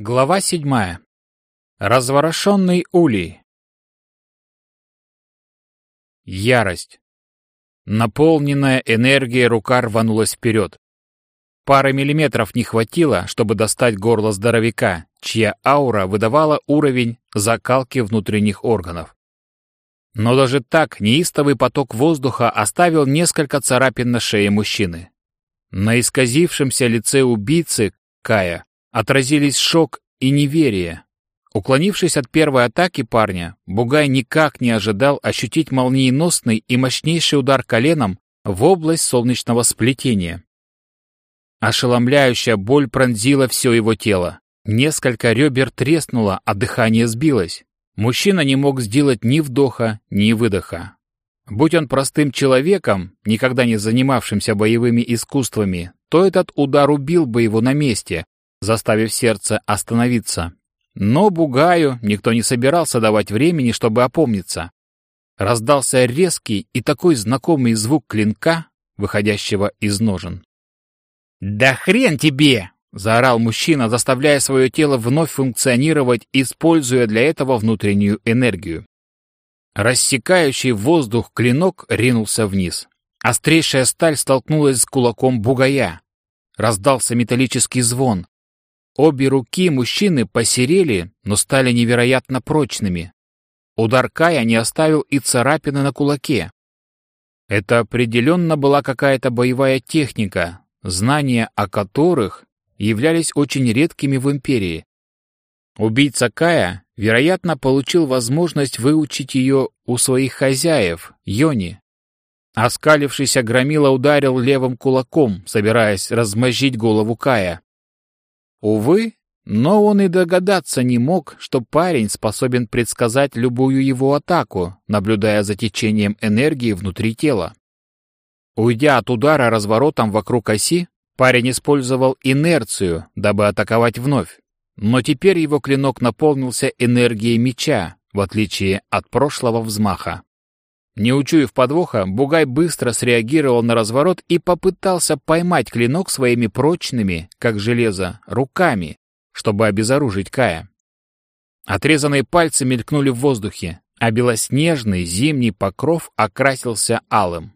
Глава седьмая. Разворошенный улей. Ярость. Наполненная энергией рука рванулась вперед. Пары миллиметров не хватило, чтобы достать горло здоровяка, чья аура выдавала уровень закалки внутренних органов. Но даже так неистовый поток воздуха оставил несколько царапин на шее мужчины. На исказившемся лице убийцы, Кая, отразились шок и неверие. Уклонившись от первой атаки парня, Бугай никак не ожидал ощутить молниеносный и мощнейший удар коленом в область солнечного сплетения. Ошеломляющая боль пронзила все его тело. Несколько ребер треснуло, а дыхание сбилось. Мужчина не мог сделать ни вдоха, ни выдоха. Будь он простым человеком, никогда не занимавшимся боевыми искусствами, то этот удар убил бы его на месте, заставив сердце остановиться. Но Бугаю никто не собирался давать времени, чтобы опомниться. Раздался резкий и такой знакомый звук клинка, выходящего из ножен. «Да хрен тебе!» — заорал мужчина, заставляя свое тело вновь функционировать, используя для этого внутреннюю энергию. Рассекающий воздух клинок ринулся вниз. Острейшая сталь столкнулась с кулаком бугая. Раздался металлический звон. Обе руки мужчины посерели, но стали невероятно прочными. Удар Кая не оставил и царапины на кулаке. Это определенно была какая-то боевая техника, знания о которых являлись очень редкими в Империи. Убийца Кая, вероятно, получил возможность выучить ее у своих хозяев, Йони. Оскалившийся громила ударил левым кулаком, собираясь размозжить голову Кая. Увы, но он и догадаться не мог, что парень способен предсказать любую его атаку, наблюдая за течением энергии внутри тела. Уйдя от удара разворотом вокруг оси, парень использовал инерцию, дабы атаковать вновь. Но теперь его клинок наполнился энергией меча, в отличие от прошлого взмаха. Не учуяв подвоха, Бугай быстро среагировал на разворот и попытался поймать клинок своими прочными, как железо, руками, чтобы обезоружить Кая. Отрезанные пальцы мелькнули в воздухе, а белоснежный зимний покров окрасился алым.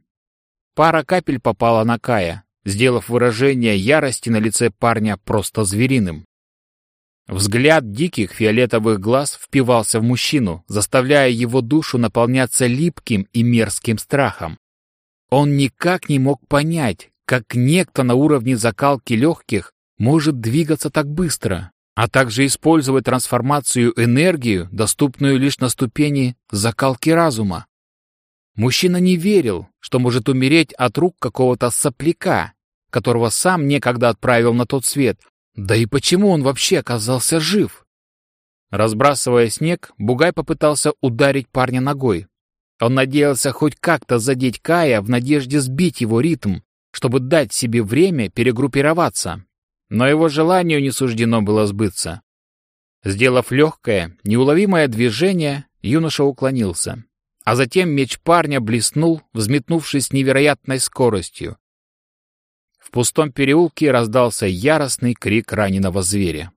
Пара капель попала на Кая, сделав выражение ярости на лице парня просто звериным. Взгляд диких фиолетовых глаз впивался в мужчину, заставляя его душу наполняться липким и мерзким страхом. Он никак не мог понять, как некто на уровне закалки легких может двигаться так быстро, а также использовать трансформацию энергию, доступную лишь на ступени закалки разума. Мужчина не верил, что может умереть от рук какого-то сопляка, которого сам некогда отправил на тот свет, да и почему он вообще оказался жив? Разбрасывая снег, Бугай попытался ударить парня ногой. Он надеялся хоть как-то задеть Кая в надежде сбить его ритм, чтобы дать себе время перегруппироваться. Но его желанию не суждено было сбыться. Сделав легкое, неуловимое движение, юноша уклонился. А затем меч парня блеснул, взметнувшись невероятной скоростью пустом переулке раздался яростный крик раненого зверя.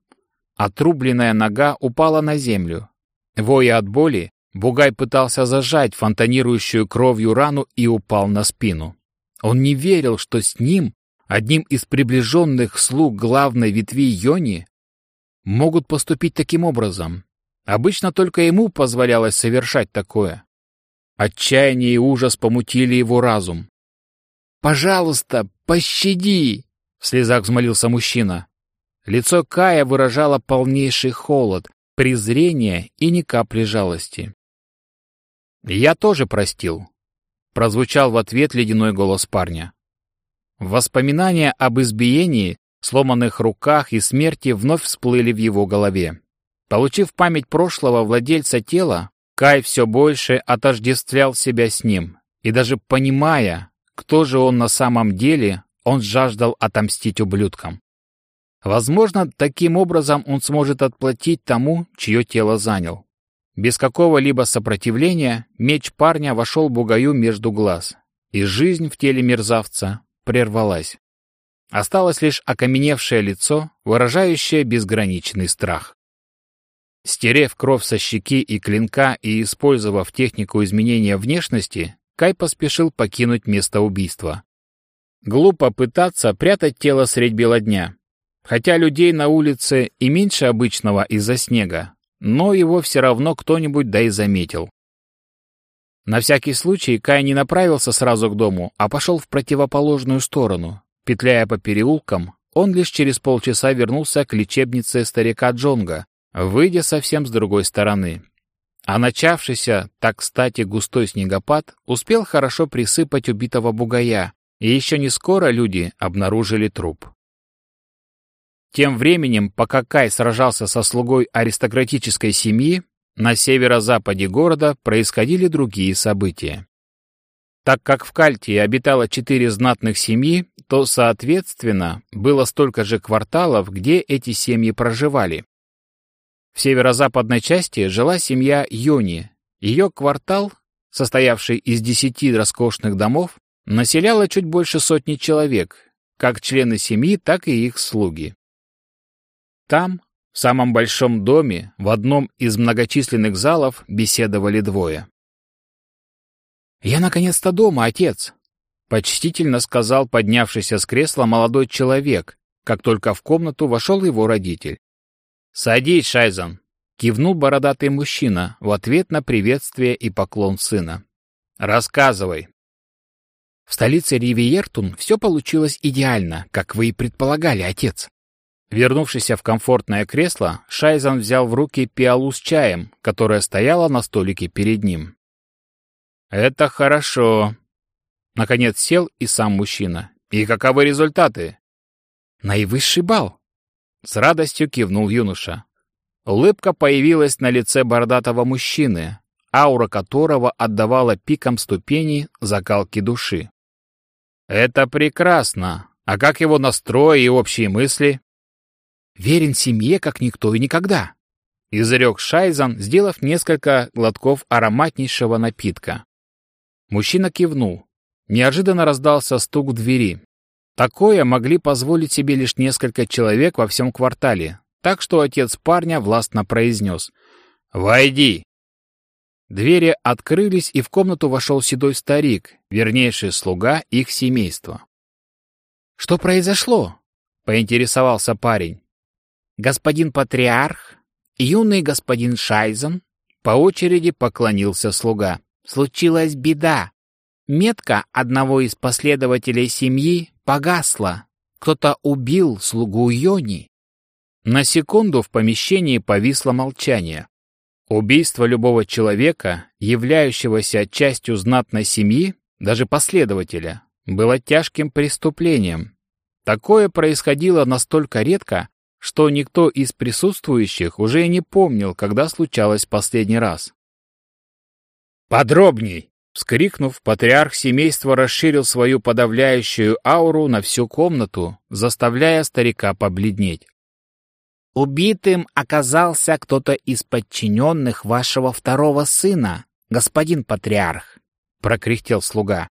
Отрубленная нога упала на землю. Воя от боли, Бугай пытался зажать фонтанирующую кровью рану и упал на спину. Он не верил, что с ним, одним из приближенных слуг главной ветви Йони, могут поступить таким образом. Обычно только ему позволялось совершать такое. Отчаяние и ужас помутили его разум. «Пожалуйста, пощади!» — в слезах взмолился мужчина. Лицо Кая выражало полнейший холод, презрение и ни капли жалости. «Я тоже простил», — прозвучал в ответ ледяной голос парня. Воспоминания об избиении, сломанных руках и смерти вновь всплыли в его голове. Получив память прошлого владельца тела, Кай все больше отождествлял себя с ним, и даже понимая, кто же он на самом деле, он жаждал отомстить ублюдкам. Возможно, таким образом он сможет отплатить тому, чье тело занял. Без какого-либо сопротивления меч парня вошел бугаю между глаз, и жизнь в теле мерзавца прервалась. Осталось лишь окаменевшее лицо, выражающее безграничный страх. Стерев кровь со щеки и клинка и использовав технику изменения внешности, Кай поспешил покинуть место убийства. Глупо пытаться прятать тело средь бела дня. Хотя людей на улице и меньше обычного из-за снега, но его все равно кто-нибудь да и заметил. На всякий случай Кай не направился сразу к дому, а пошел в противоположную сторону. Петляя по переулкам, он лишь через полчаса вернулся к лечебнице старика Джонга, выйдя совсем с другой стороны. А начавшийся, так кстати, густой снегопад успел хорошо присыпать убитого бугая, и еще не скоро люди обнаружили труп. Тем временем, пока Кай сражался со слугой аристократической семьи, на северо-западе города происходили другие события. Так как в Кальтии обитало четыре знатных семьи, то, соответственно, было столько же кварталов, где эти семьи проживали. В северо-западной части жила семья Йони. Ее квартал, состоявший из десяти роскошных домов, населяло чуть больше сотни человек, как члены семьи, так и их слуги. Там, в самом большом доме, в одном из многочисленных залов беседовали двое. «Я наконец-то дома, отец!» — почтительно сказал поднявшийся с кресла молодой человек, как только в комнату вошел его родитель. «Садись, Шайзан!» — кивнул бородатый мужчина в ответ на приветствие и поклон сына. «Рассказывай!» В столице Ривиертун все получилось идеально, как вы и предполагали, отец. Вернувшись в комфортное кресло, Шайзан взял в руки пиалу с чаем, которая стояла на столике перед ним. «Это хорошо». Наконец сел и сам мужчина. «И каковы результаты?» «Наивысший бал!» С радостью кивнул юноша. Улыбка появилась на лице бородатого мужчины, аура которого отдавала пиком ступени закалки души. «Это прекрасно. А как его настрой и общие мысли?» верен семье, как никто и никогда», — изрек Шайзан, сделав несколько глотков ароматнейшего напитка. Мужчина кивнул. Неожиданно раздался стук в двери. Такое могли позволить себе лишь несколько человек во всем квартале, так что отец парня властно произнес «Войди!». Двери открылись, и в комнату вошел седой старик, вернейший слуга их семейства. «Что произошло?» — поинтересовался парень. Господин патриарх, юный господин Шайзен, по очереди поклонился слуга. Случилась беда. Метка одного из последователей семьи погасла. Кто-то убил слугу Йони. На секунду в помещении повисло молчание. Убийство любого человека, являющегося частью знатной семьи, даже последователя, было тяжким преступлением. Такое происходило настолько редко, что никто из присутствующих уже и не помнил, когда случалось последний раз. «Подробней!» Вскрикнув, патриарх семейства расширил свою подавляющую ауру на всю комнату, заставляя старика побледнеть. «Убитым оказался кто-то из подчиненных вашего второго сына, господин патриарх», — прокряхтел слуга.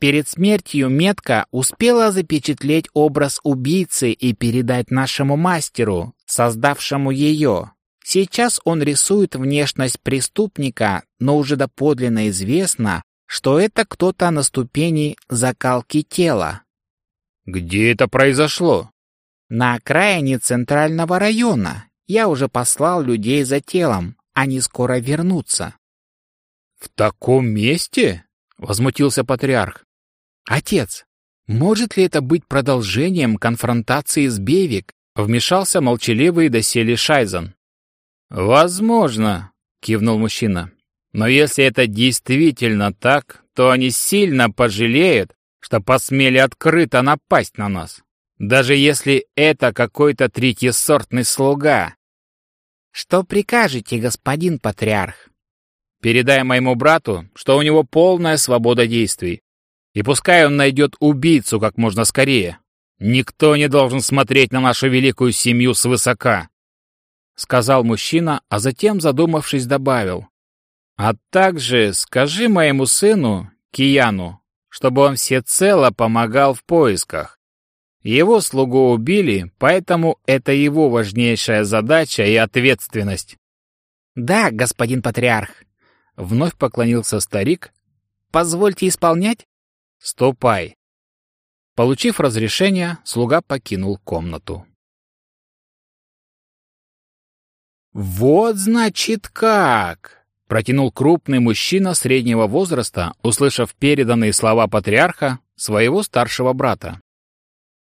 Перед смертью метка успела запечатлеть образ убийцы и передать нашему мастеру, создавшему ее. Сейчас он рисует внешность преступника, но уже доподлинно известно, что это кто-то на ступени закалки тела. «Где это произошло?» «На окраине центрального района. Я уже послал людей за телом. Они скоро вернутся». «В таком месте?» — возмутился патриарх. «Отец, может ли это быть продолжением конфронтации с Бевик?» Вмешался молчаливый доселе Шайзен. «Возможно», — кивнул мужчина. «Но если это действительно так, то они сильно пожалеют, что посмели открыто напасть на нас, даже если это какой-то третьесортный слуга». «Что прикажете, господин патриарх?» «Передай моему брату, что у него полная свобода действий. И пускай он найдет убийцу как можно скорее. Никто не должен смотреть на нашу великую семью свысока», — сказал мужчина, а затем, задумавшись, добавил. «А также скажи моему сыну, Кияну, чтобы он всецело помогал в поисках. Его слугу убили, поэтому это его важнейшая задача и ответственность. «Да, господин патриарх», — вновь поклонился старик. «Позвольте исполнять?» «Ступай». Получив разрешение, слуга покинул комнату. «Вот, значит, как!» — протянул крупный мужчина среднего возраста, услышав переданные слова патриарха своего старшего брата.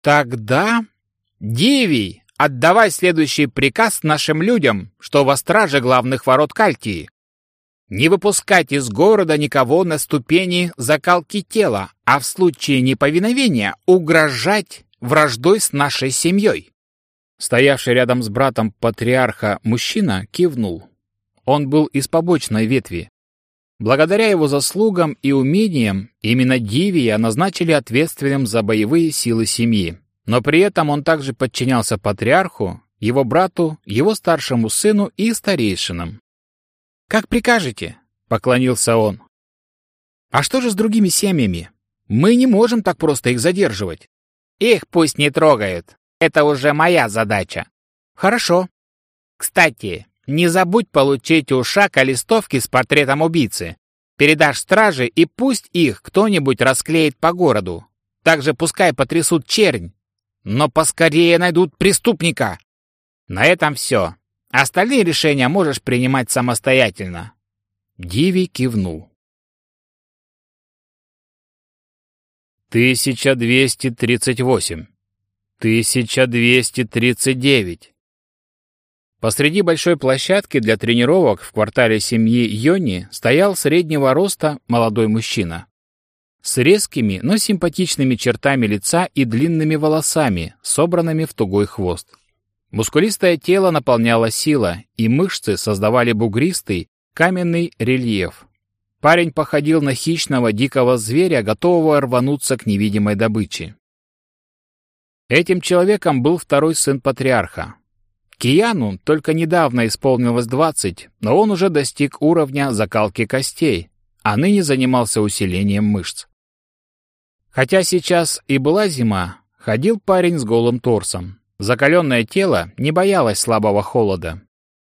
«Тогда, Дивий, отдавай следующий приказ нашим людям, что во страже главных ворот Кальтии. Не выпускать из города никого на ступени закалки тела, а в случае неповиновения угрожать враждой с нашей семьей». Стоявший рядом с братом патриарха мужчина кивнул. Он был из побочной ветви. Благодаря его заслугам и умениям именно Дивия назначили ответственным за боевые силы семьи. Но при этом он также подчинялся патриарху, его брату, его старшему сыну и старейшинам. «Как прикажете?» — поклонился он. «А что же с другими семьями? Мы не можем так просто их задерживать». «Их пусть не трогают. Это уже моя задача». «Хорошо. Кстати, не забудь получить у Шака листовки с портретом убийцы. Передашь страже, и пусть их кто-нибудь расклеит по городу. Также пускай потрясут чернь, но поскорее найдут преступника. На этом все. Остальные решения можешь принимать самостоятельно. Диви кивнул. 1238. 1239. Посреди большой площадки для тренировок в квартале семьи Йони стоял среднего роста молодой мужчина. С резкими, но симпатичными чертами лица и длинными волосами, собранными в тугой хвост. Мускулистое тело наполняло сила, и мышцы создавали бугристый, каменный рельеф. Парень походил на хищного дикого зверя, готового рвануться к невидимой добыче. Этим человеком был второй сын патриарха, Кияну только недавно исполнилось 20, но он уже достиг уровня закалки костей, а ныне занимался усилением мышц. Хотя сейчас и была зима, ходил парень с голым торсом. Закаленное тело не боялось слабого холода.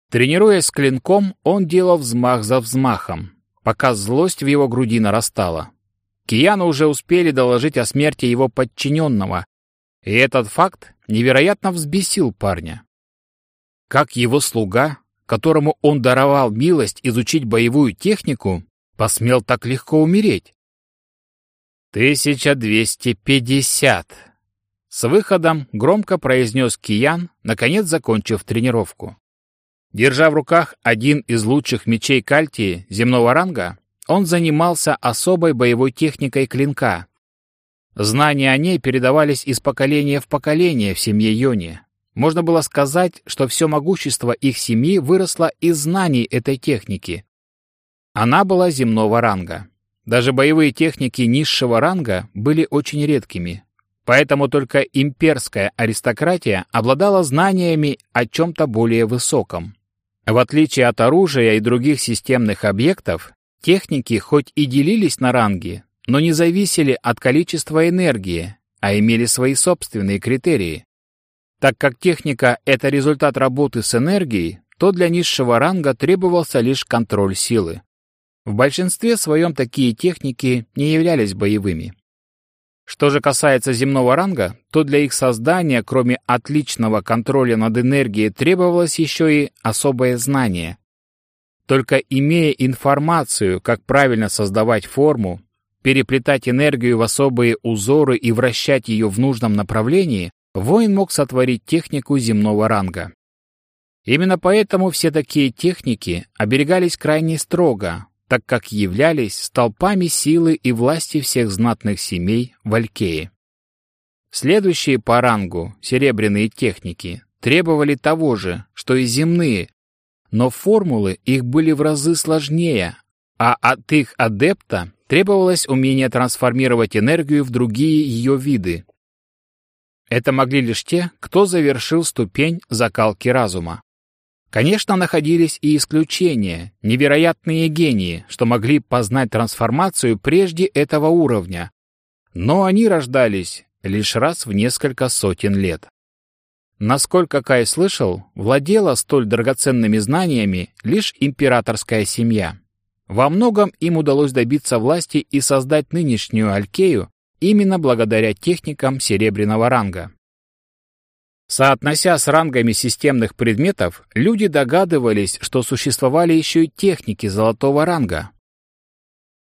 Тренируясь с клинком, он делал взмах за взмахом, пока злость в его груди нарастала. Кияну уже успели доложить о смерти его подчиненного, и этот факт невероятно взбесил парня. Как его слуга, которому он даровал милость изучить боевую технику, посмел так легко умереть? «Тысяча двести пятьдесят!» С выходом громко произнес Киян, наконец закончив тренировку. Держа в руках один из лучших мечей Кальтии земного ранга, он занимался особой боевой техникой клинка. Знания о ней передавались из поколения в поколение в семье Йони. Можно было сказать, что все могущество их семьи выросло из знаний этой техники. Она была земного ранга. Даже боевые техники низшего ранга были очень редкими. Поэтому только имперская аристократия обладала знаниями о чем-то более высоком. В отличие от оружия и других системных объектов, техники хоть и делились на ранги, но не зависели от количества энергии, а имели свои собственные критерии. Так как техника — это результат работы с энергией, то для низшего ранга требовался лишь контроль силы. В большинстве своем такие техники не являлись боевыми. Что же касается земного ранга, то для их создания, кроме отличного контроля над энергией, требовалось еще и особое знание. Только имея информацию, как правильно создавать форму, переплетать энергию в особые узоры и вращать ее в нужном направлении, воин мог сотворить технику земного ранга. Именно поэтому все такие техники оберегались крайне строго, так как являлись столпами силы и власти всех знатных семей Валькеи. Следующие по рангу серебряные техники требовали того же, что и земные, но формулы их были в разы сложнее, а от их адепта требовалось умение трансформировать энергию в другие ее виды, это могли лишь те, кто завершил ступень закалки разума. Конечно, находились и исключения, невероятные гении, что могли познать трансформацию прежде этого уровня. Но они рождались лишь раз в несколько сотен лет. Насколько Кай слышал, владела столь драгоценными знаниями лишь императорская семья. Во многом им удалось добиться власти и создать нынешнюю Алькею именно благодаря техникам серебряного ранга. Соотнося с рангами системных предметов, люди догадывались, что существовали еще и техники золотого ранга.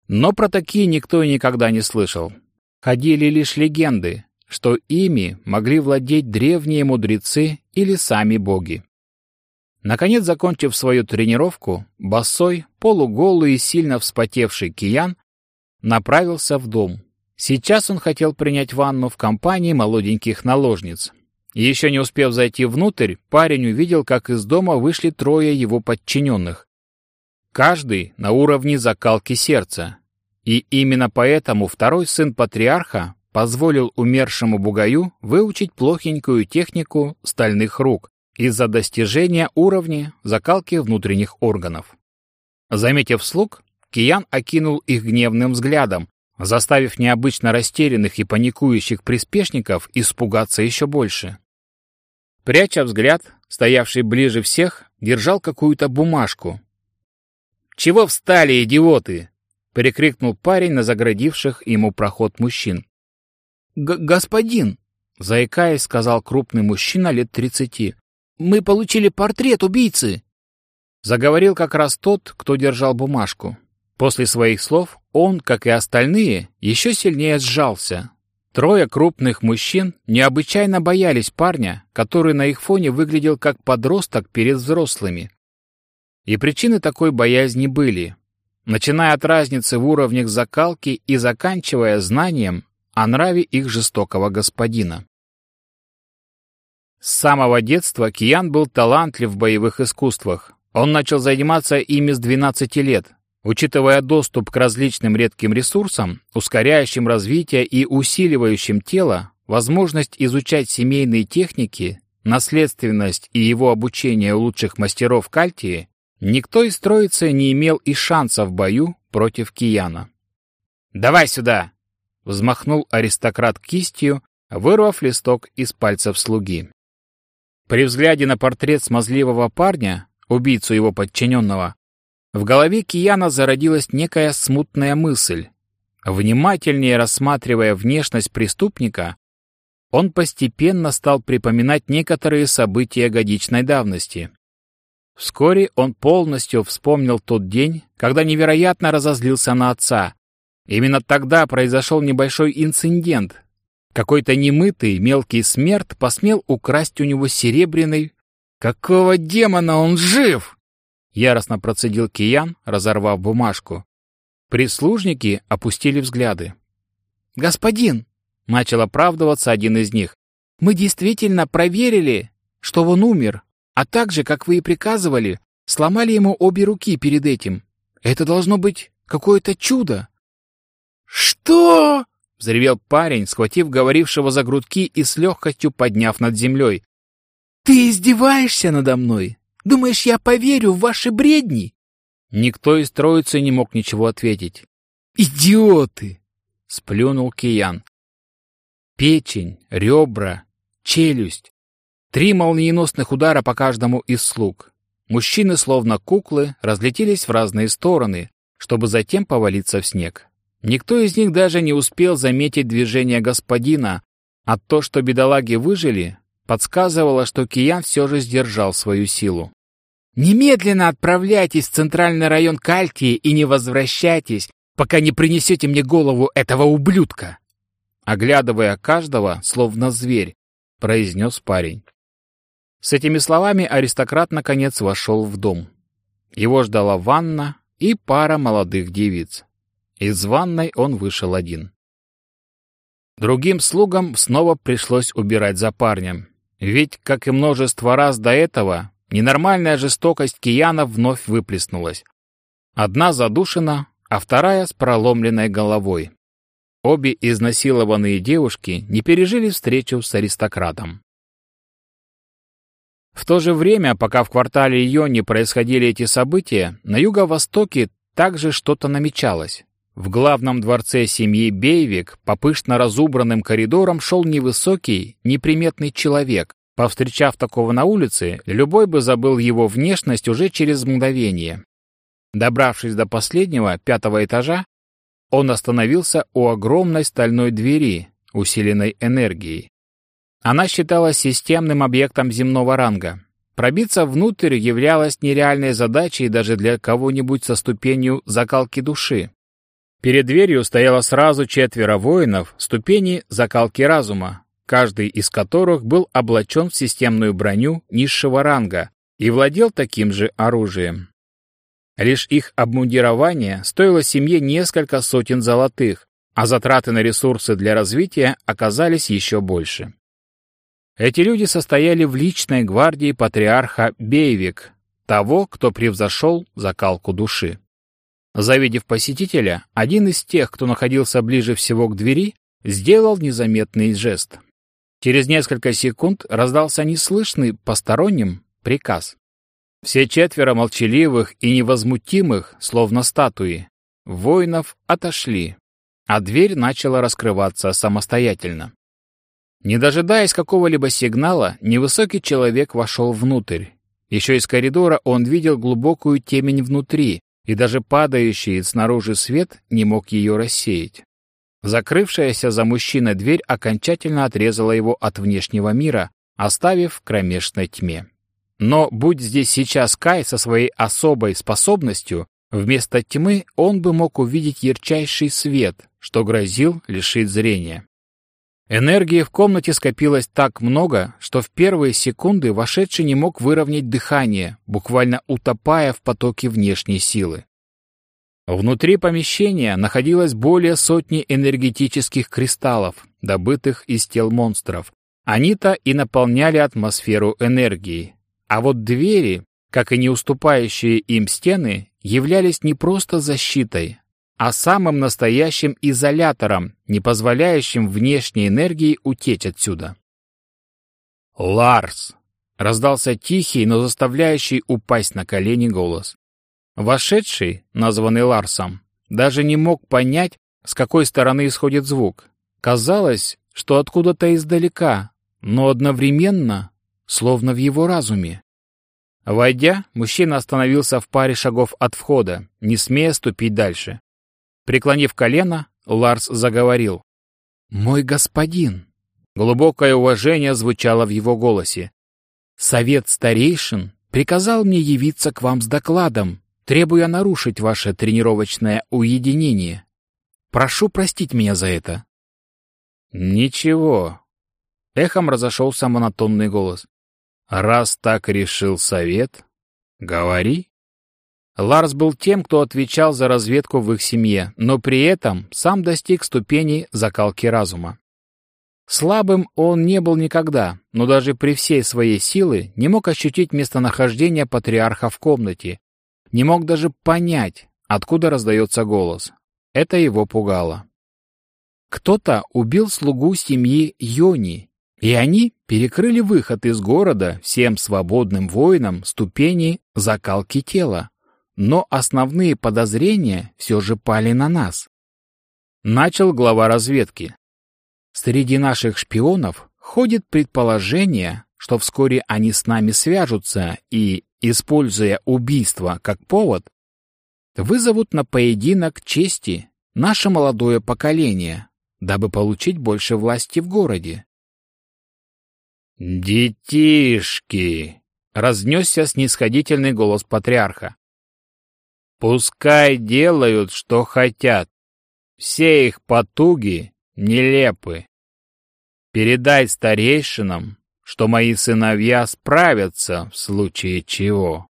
Но про такие никто и никогда не слышал. Ходили лишь легенды, что ими могли владеть древние мудрецы или сами боги. Наконец, закончив свою тренировку, босой, полуголый и сильно вспотевший Киян направился в дом. Сейчас он хотел принять ванну в компании молоденьких наложниц. Еще не успев зайти внутрь, парень увидел, как из дома вышли трое его подчиненных. Каждый на уровне закалки сердца. И именно поэтому второй сын патриарха позволил умершему бугаю выучить плохенькую технику стальных рук из-за достижения уровня закалки внутренних органов. Заметив слуг, Киян окинул их гневным взглядом, заставив необычно растерянных и паникующих приспешников испугаться еще больше. Пряча взгляд, стоявший ближе всех, держал какую-то бумажку. «Чего встали, идиоты?» — перекрикнул парень на заградивших ему проход мужчин. «Господин!» — заикаясь, сказал крупный мужчина лет тридцати. «Мы получили портрет убийцы!» Заговорил как раз тот, кто держал бумажку. После своих слов он, как и остальные, еще сильнее сжался. Трое крупных мужчин необычайно боялись парня, который на их фоне выглядел как подросток перед взрослыми. И причины такой боязни были, начиная от разницы в уровнях закалки и заканчивая знанием о нраве их жестокого господина. С самого детства Киян был талантлив в боевых искусствах. Он начал заниматься ими с 12 лет, учитывая доступ к различным редким ресурсам, ускоряющим развитие и усиливающим тело, возможность изучать семейные техники, наследственность и его обучение у лучших мастеров Кальтии, никто из троицы не имел и шанса в бою против Кияна. «Давай сюда!» — взмахнул аристократ кистью, вырвав листок из пальцев слуги. При взгляде на портрет смазливого парня, убийцу его подчиненного, в голове Кияна зародилась некая смутная мысль. Внимательнее рассматривая внешность преступника, он постепенно стал припоминать некоторые события годичной давности. Вскоре он полностью вспомнил тот день, когда невероятно разозлился на отца. Именно тогда произошел небольшой инцидент. Какой-то немытый мелкий смерть посмел украсть у него серебряный... Какого демона он жив? Яростно процедил Киян, разорвав бумажку. Прислужники опустили взгляды. «Господин!» — начал оправдываться один из них. «Мы действительно проверили, что он умер, а также, как вы и приказывали, сломали ему обе руки перед этим. Это должно быть какое-то чудо!» «Что?» — взревел парень, схватив говорившего за грудки и с легкостью подняв над землей. «Ты издеваешься надо мной? Думаешь, я поверю в ваши бредни?» Никто из троицы не мог ничего ответить. «Идиоты!» — сплюнул Киян. Печень, ребра, челюсть. Три молниеносных удара по каждому из слуг. Мужчины, словно куклы, разлетелись в разные стороны, чтобы затем повалиться в снег. Никто из них даже не успел заметить движение господина, а то, что бедолаги выжили, подсказывало, что Киян все же сдержал свою силу. «Немедленно отправляйтесь в центральный район Кальтии и не возвращайтесь, пока не принесете мне голову этого ублюдка!» Оглядывая каждого, словно зверь, произнес парень. С этими словами аристократ наконец вошел в дом. Его ждала ванна и пара молодых девиц. Из ванной он вышел один. Другим слугам снова пришлось убирать за парнем, ведь, как и множество раз до этого, ненормальная жестокость Кияна вновь выплеснулась. Одна задушена, а вторая с проломленной головой. Обе изнасилованные девушки не пережили встречу с аристократом. В то же время, пока в квартале Йони происходили эти события, на юго-востоке также что-то намечалось. В главном дворце семьи Бейвик по пышно разубранным коридорам шел невысокий, неприметный человек. Повстречав такого на улице, любой бы забыл его внешность уже через мгновение. Добравшись до последнего, пятого этажа, он остановился у огромной стальной двери, усиленной энергией. Она считалась системным объектом земного ранга. Пробиться внутрь являлось нереальной задачей даже для кого-нибудь со ступенью закалки души. Перед дверью стояло сразу четверо воинов ступени закалки разума, каждый из которых был облачен в системную броню низшего ранга и владел таким же оружием. Лишь их обмундирование стоило семье несколько сотен золотых, а затраты на ресурсы для развития оказались еще больше. Эти люди состояли в личной гвардии патриарха Бейвик, того, кто превзошел закалку души. Завидев посетителя, один из тех, кто находился ближе всего к двери, сделал незаметный жест. Через несколько секунд раздался неслышный посторонним приказ. Все четверо молчаливых и невозмутимых, словно статуи, воинов отошли, а дверь начала раскрываться самостоятельно. Не дожидаясь какого-либо сигнала, невысокий человек вошел внутрь. Еще из коридора он видел глубокую темень внутри, и даже падающий снаружи свет не мог ее рассеять. Закрывшаяся за мужчиной дверь окончательно отрезала его от внешнего мира, оставив в кромешной тьме. Но будь здесь сейчас Кай со своей особой способностью, вместо тьмы он бы мог увидеть ярчайший свет, что грозил лишить зрения. Энергии в комнате скопилось так много, что в первые секунды вошедший не мог выровнять дыхание, буквально утопая в потоке внешней силы. Внутри помещения находилось более сотни энергетических кристаллов, добытых из тел монстров. Они-то и наполняли атмосферу энергией. А вот двери, как и не уступающие им стены, являлись не просто защитой, а самым настоящим изолятором, не позволяющим внешней энергии утечь отсюда. «Ларс!» — раздался тихий, но заставляющий упасть на колени голос. Вошедший, названный Ларсом, даже не мог понять, с какой стороны исходит звук. Казалось, что откуда-то издалека, но одновременно, словно в его разуме. Войдя, мужчина остановился в паре шагов от входа, не смея ступить дальше. Преклонив колено, Ларс заговорил. «Мой господин!» Глубокое уважение звучало в его голосе. «Совет старейшин приказал мне явиться к вам с докладом, требуя нарушить ваше тренировочное уединение. Прошу простить меня за это». «Ничего», — эхом разошелся монотонный голос. «Раз так решил совет, говори». Ларс был тем, кто отвечал за разведку в их семье, но при этом сам достиг ступени закалки разума. Слабым он не был никогда, но даже при всей своей силы не мог ощутить местонахождение патриарха в комнате, не мог даже понять, откуда раздается голос. Это его пугало. Кто-то убил слугу семьи Йони, и они перекрыли выход из города всем свободным воинам ступени закалки тела но основные подозрения все же пали на нас. Начал глава разведки. Среди наших шпионов ходит предположение, что вскоре они с нами свяжутся и, используя убийство как повод, вызовут на поединок чести наше молодое поколение, дабы получить больше власти в городе. «Детишки!» — разнесся снисходительный голос патриарха. Пускай делают, что хотят. Все их потуги нелепы. Передай старейшинам, что мои сыновья справятся в случае чего.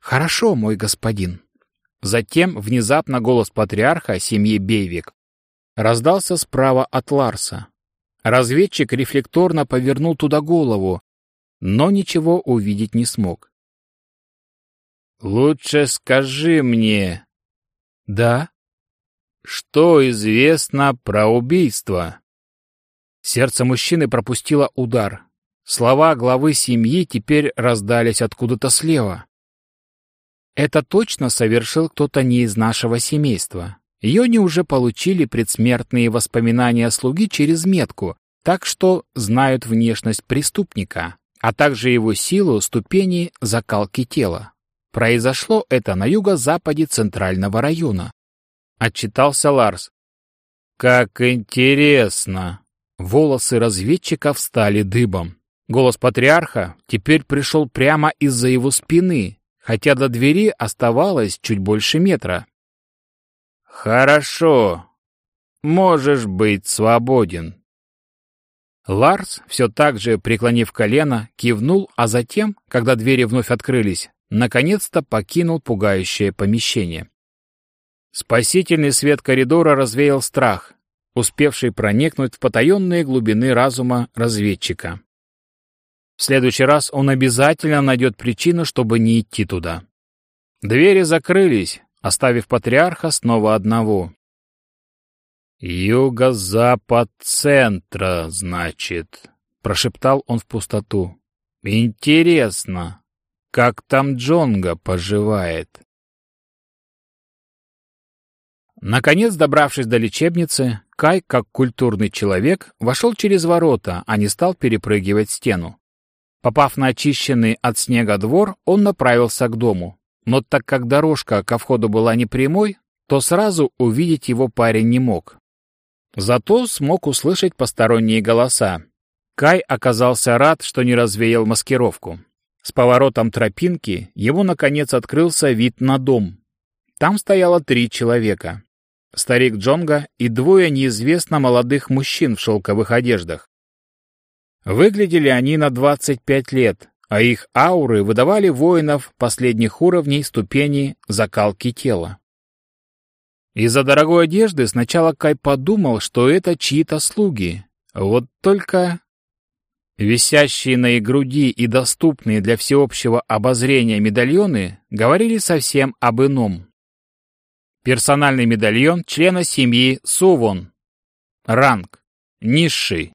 Хорошо, мой господин. Затем внезапно голос патриарха семьи Бейвик раздался справа от Ларса. Разведчик рефлекторно повернул туда голову, но ничего увидеть не смог. Лучше скажи мне. Да? Что известно про убийство? Сердце мужчины пропустило удар. Слова главы семьи теперь раздались откуда-то слева. Это точно совершил кто-то не из нашего семейства. Йони уже получили предсмертные воспоминания слуги через метку, так что знают внешность преступника, а также его силу ступени закалки тела. Произошло это на юго-западе центрального района. Отчитался Ларс. «Как интересно!» Волосы разведчика встали дыбом. Голос патриарха теперь пришел прямо из-за его спины, хотя до двери оставалось чуть больше метра. «Хорошо. Можешь быть свободен». Ларс, все так же преклонив колено, кивнул, а затем, когда двери вновь открылись, наконец-то покинул пугающее помещение. Спасительный свет коридора развеял страх, успевший проникнуть в потаенные глубины разума разведчика. В следующий раз он обязательно найдет причину, чтобы не идти туда. Двери закрылись, оставив патриарха снова одного. «Юго-запад центра, значит», — прошептал он в пустоту. «Интересно, как там Джонга поживает?» Наконец, добравшись до лечебницы, Кай, как культурный человек, вошел через ворота, а не стал перепрыгивать стену. Попав на очищенный от снега двор, он направился к дому. Но так как дорожка ко входу была не прямой, то сразу увидеть его парень не мог. Зато смог услышать посторонние голоса. Кай оказался рад, что не развеял маскировку. С поворотом тропинки ему, наконец, открылся вид на дом. Там стояло три человека. Старик Джонга и двое неизвестно молодых мужчин в шелковых одеждах. Выглядели они на 25 лет, а их ауры выдавали воинов последних уровней ступени закалки тела. Из-за дорогой одежды сначала Кай подумал, что это чьи-то слуги. Вот только висящие на их груди и доступные для всеобщего обозрения медальоны говорили совсем об ином. Персональный медальон члена семьи Сувон. Ранг. Низший.